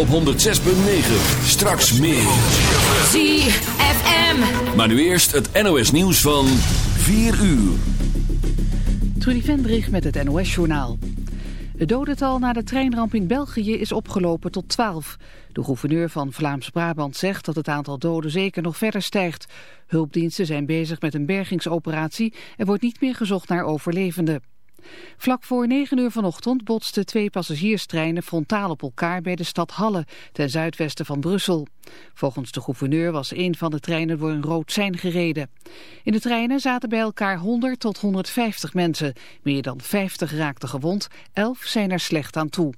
op 106.9. Straks meer. ZFM. Maar nu eerst het NOS nieuws van 4 uur. Trudy Vendrich met het NOS-journaal. Het dodental na de treinramp in België is opgelopen tot 12. De gouverneur van Vlaams-Brabant zegt dat het aantal doden zeker nog verder stijgt. Hulpdiensten zijn bezig met een bergingsoperatie. Er wordt niet meer gezocht naar overlevenden. Vlak voor 9 uur vanochtend botsten twee passagierstreinen frontaal op elkaar bij de stad Halle, ten zuidwesten van Brussel. Volgens de gouverneur was een van de treinen door een rood sein gereden. In de treinen zaten bij elkaar 100 tot 150 mensen. Meer dan 50 raakten gewond, 11 zijn er slecht aan toe.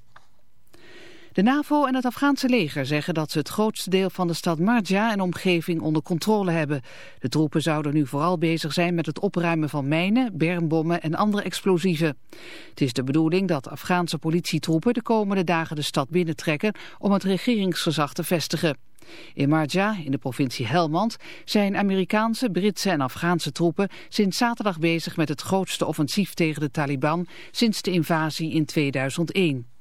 De NAVO en het Afghaanse leger zeggen dat ze het grootste deel van de stad Marja en omgeving onder controle hebben. De troepen zouden nu vooral bezig zijn met het opruimen van mijnen, bermbommen en andere explosieven. Het is de bedoeling dat Afghaanse politietroepen de komende dagen de stad binnentrekken om het regeringsgezag te vestigen. In Marja, in de provincie Helmand, zijn Amerikaanse, Britse en Afghaanse troepen sinds zaterdag bezig met het grootste offensief tegen de Taliban sinds de invasie in 2001.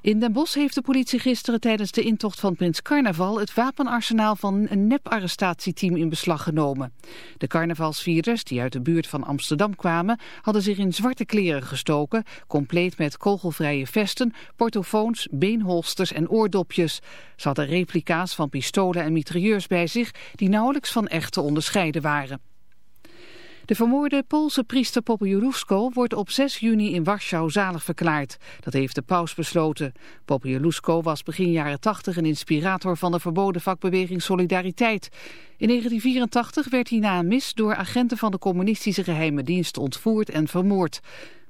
In Den Bosch heeft de politie gisteren tijdens de intocht van Prins Carnaval het wapenarsenaal van een nep-arrestatieteam in beslag genomen. De carnavalsvierders, die uit de buurt van Amsterdam kwamen, hadden zich in zwarte kleren gestoken, compleet met kogelvrije vesten, portofoons, beenholsters en oordopjes. Ze hadden replica's van pistolen en mitrailleurs bij zich die nauwelijks van echt te onderscheiden waren. De vermoorde Poolse priester Popieluszko wordt op 6 juni in Warschau zalig verklaard. Dat heeft de paus besloten. Popieluszko was begin jaren 80 een inspirator van de verboden vakbeweging Solidariteit. In 1984 werd hij na een mis door agenten van de communistische geheime dienst ontvoerd en vermoord.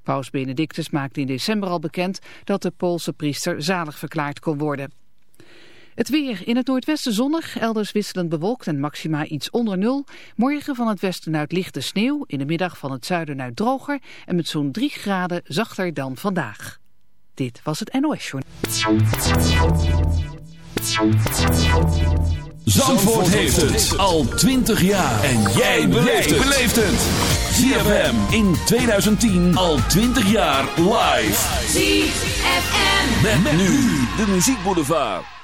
Paus Benedictus maakte in december al bekend dat de Poolse priester zalig verklaard kon worden. Het weer. In het noordwesten zonnig, elders wisselend bewolkt en maxima iets onder nul. Morgen van het westen uit lichte sneeuw, in de middag van het zuiden uit droger en met zo'n 3 graden zachter dan vandaag. Dit was het NOS Journal. Zandvoort heeft het al 20 jaar. En jij beleeft het. ZFM in 2010 al 20 jaar live. ZFM. Met, met nu de muziekboulevard. crashing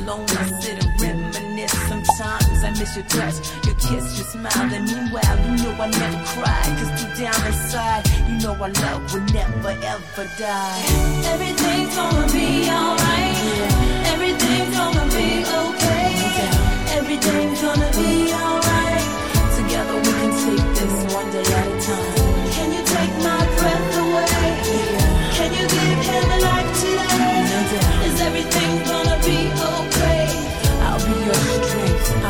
Alone, I sit and reminisce. Sometimes I miss your touch, your kiss, your smile. And meanwhile, you know I never cry. Cause deep down inside, you know our love will never ever die. Everything's gonna be alright. Everything's gonna be okay. Everything's gonna be alright. Together we can take this one day at a time. Can you take my breath away? Can you give him a life today? Is everything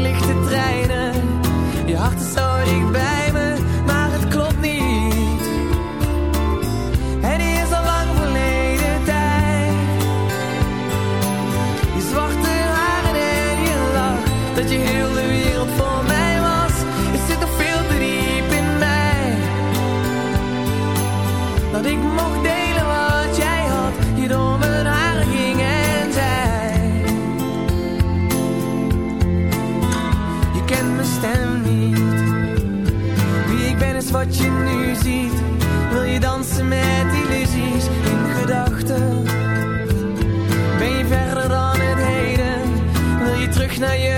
lichte treinen. Je hart is zo dichtbij. wil je dansen met illusies in gedachten. Ben je verder dan het heden, wil je terug naar je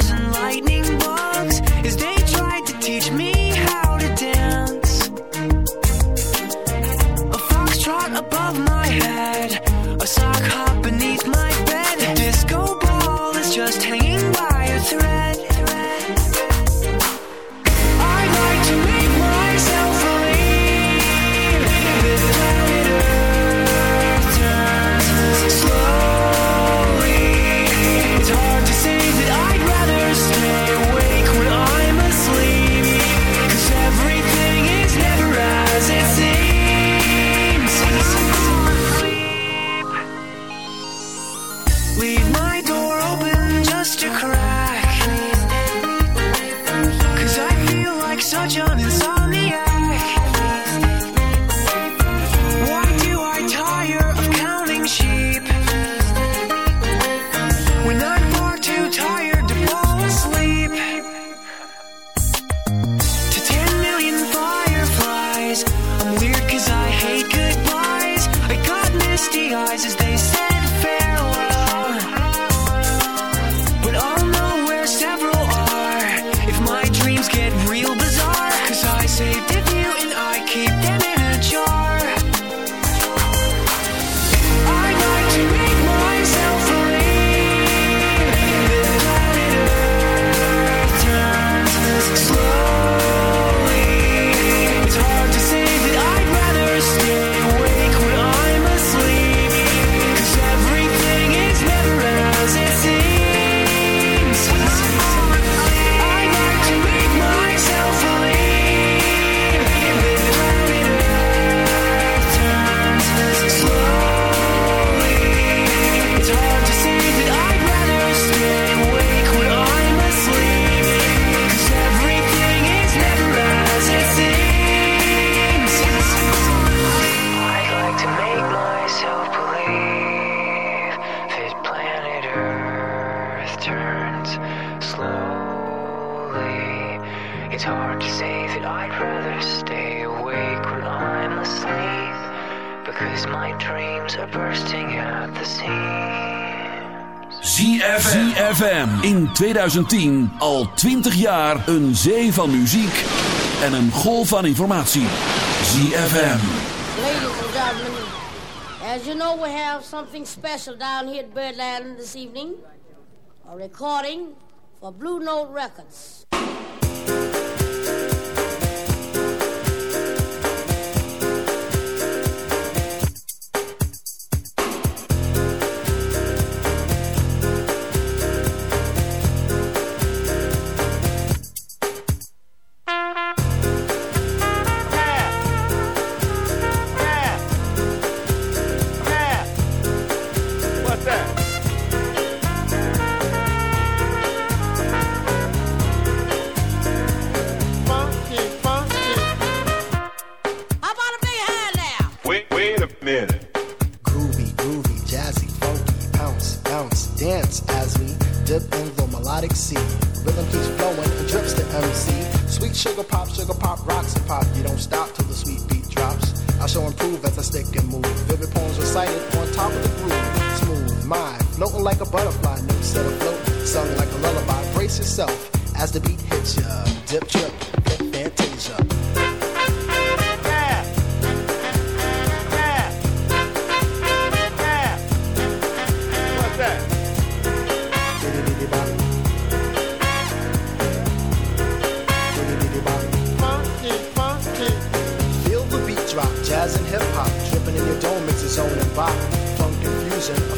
2010 al 20 jaar een zee van muziek en een golf van informatie. ZFM. Ladies and gentlemen, as you know we have something special down here at Birdland this evening. A recording for Blue Note Records. Sugar pop, sugar pop, rocks and pop. You don't stop till the sweet beat drops. I shall improve as I stick and move. Vivid poems recited on top of the groove. Smooth mind, floating like a butterfly. New set afloat, sung like a lullaby. Brace yourself as the beat hits ya. Dip, trip, dip,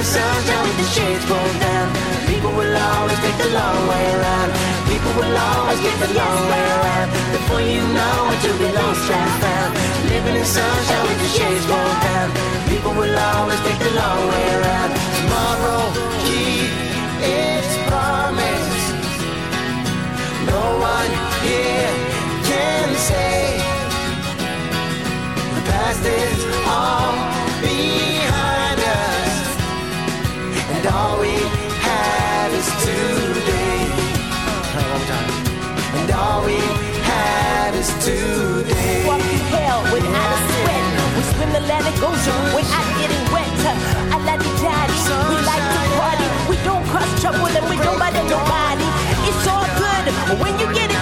In sunshine with the shades pulled down. People will always take the long way around. People will always get the long way around. Before you know it, you'll be lost and found. Living in sunshine with the shades rolled down. People will always take the long way around. Tomorrow, keep its promise. No one here can say the past is all and all we have is today. And all we have is today. Walk through hell without a sweat. We swim the Atlantic Ocean without getting wet. I like the daddy. We like to party. We don't cross trouble and we don't bother nobody. It's all good when you get it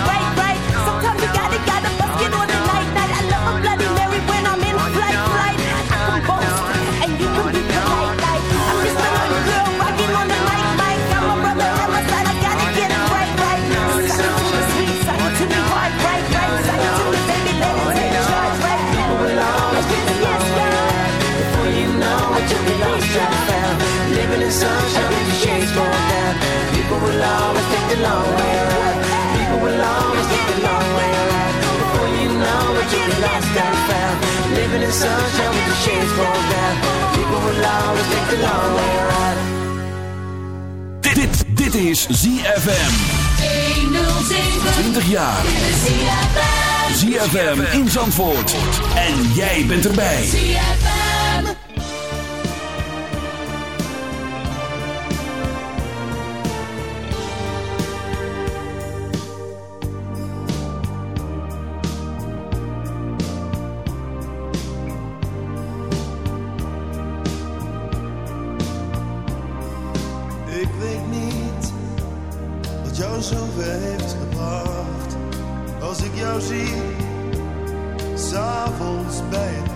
People will take the. Dit, dit, dit is ZFM. 20 jaar. ZFM in Zandvoort. En jij bent erbij. Als ik jou zie, s'avonds bij het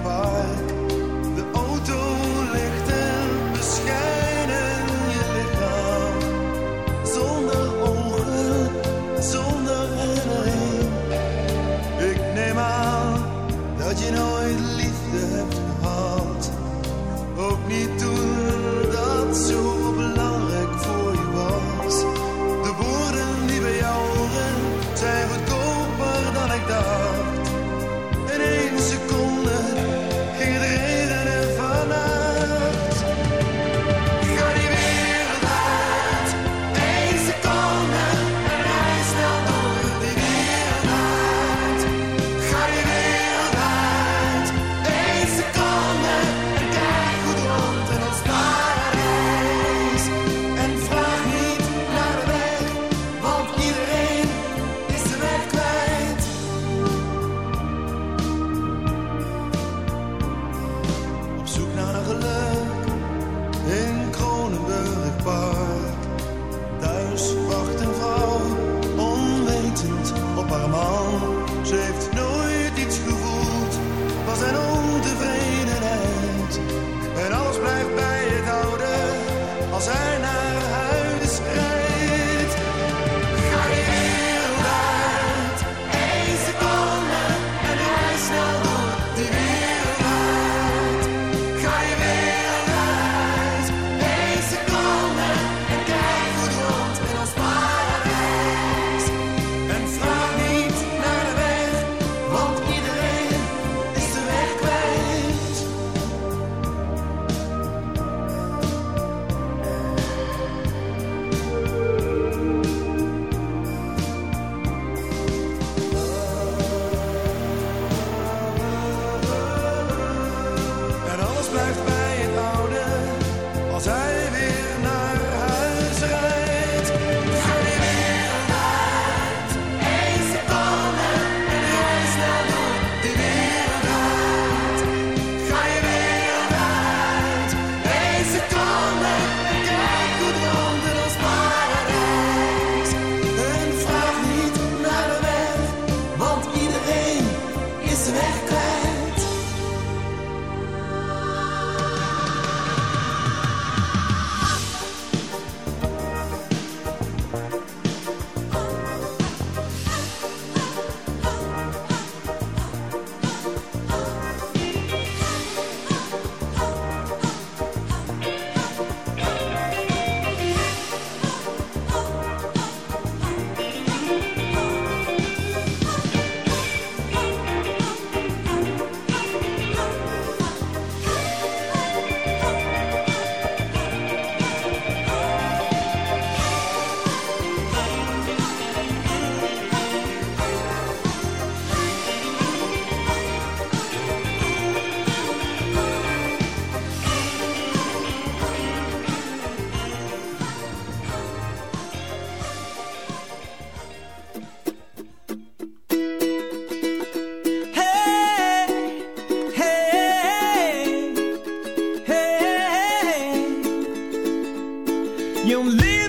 him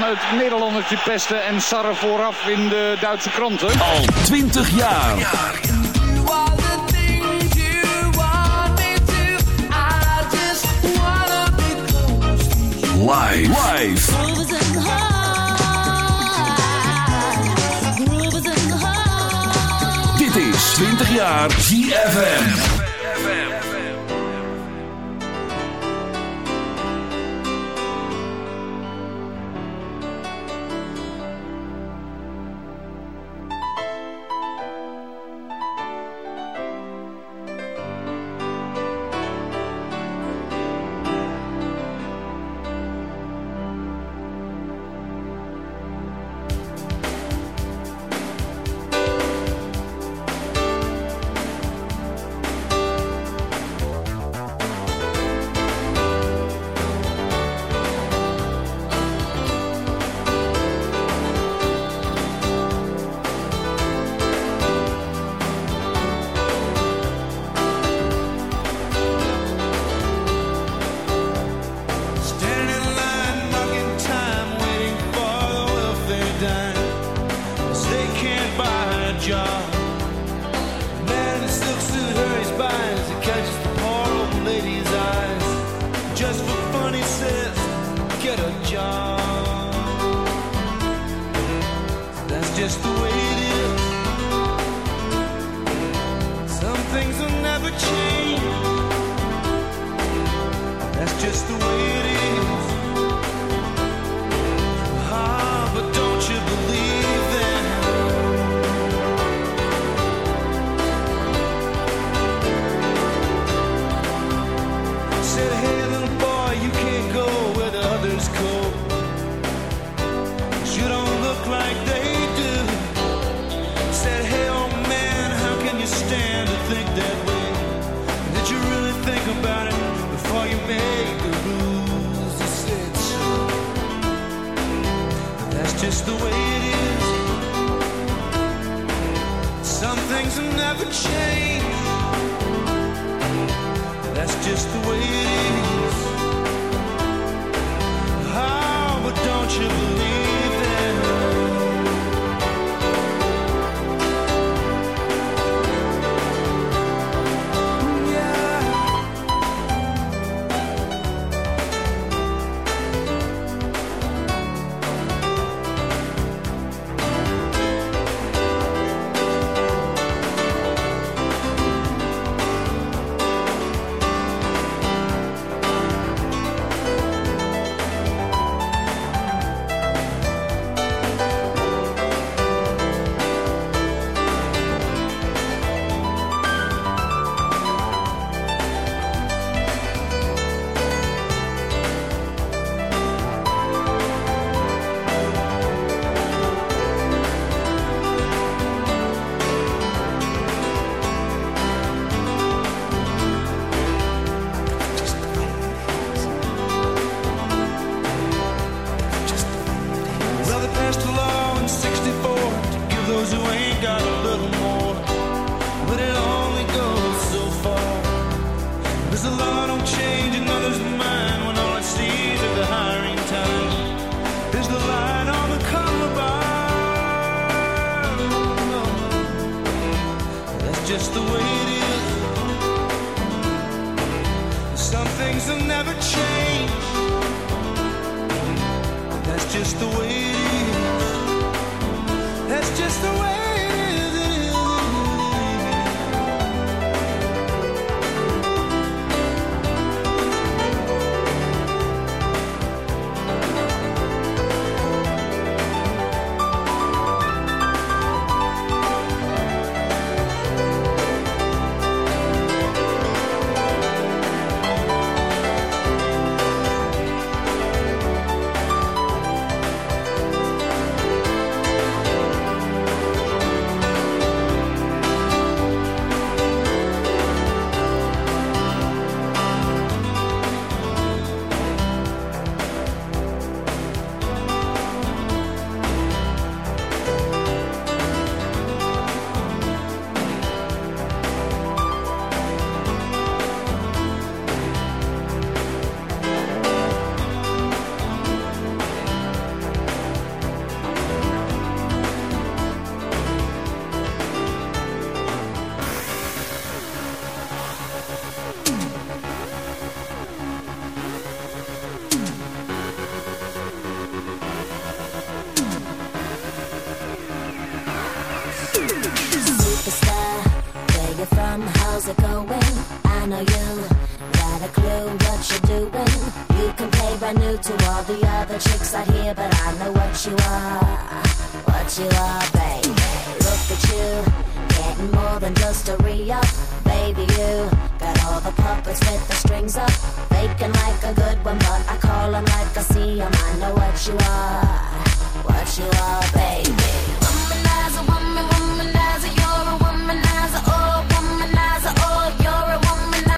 gaan het Nederlandertje pesten en Sarre vooraf in de Duitse kranten. Al oh, 20 jaar. Live. Dit is 20 jaar GFM. think about it before you make the rules decision. That's just the way it is. Some things will never change.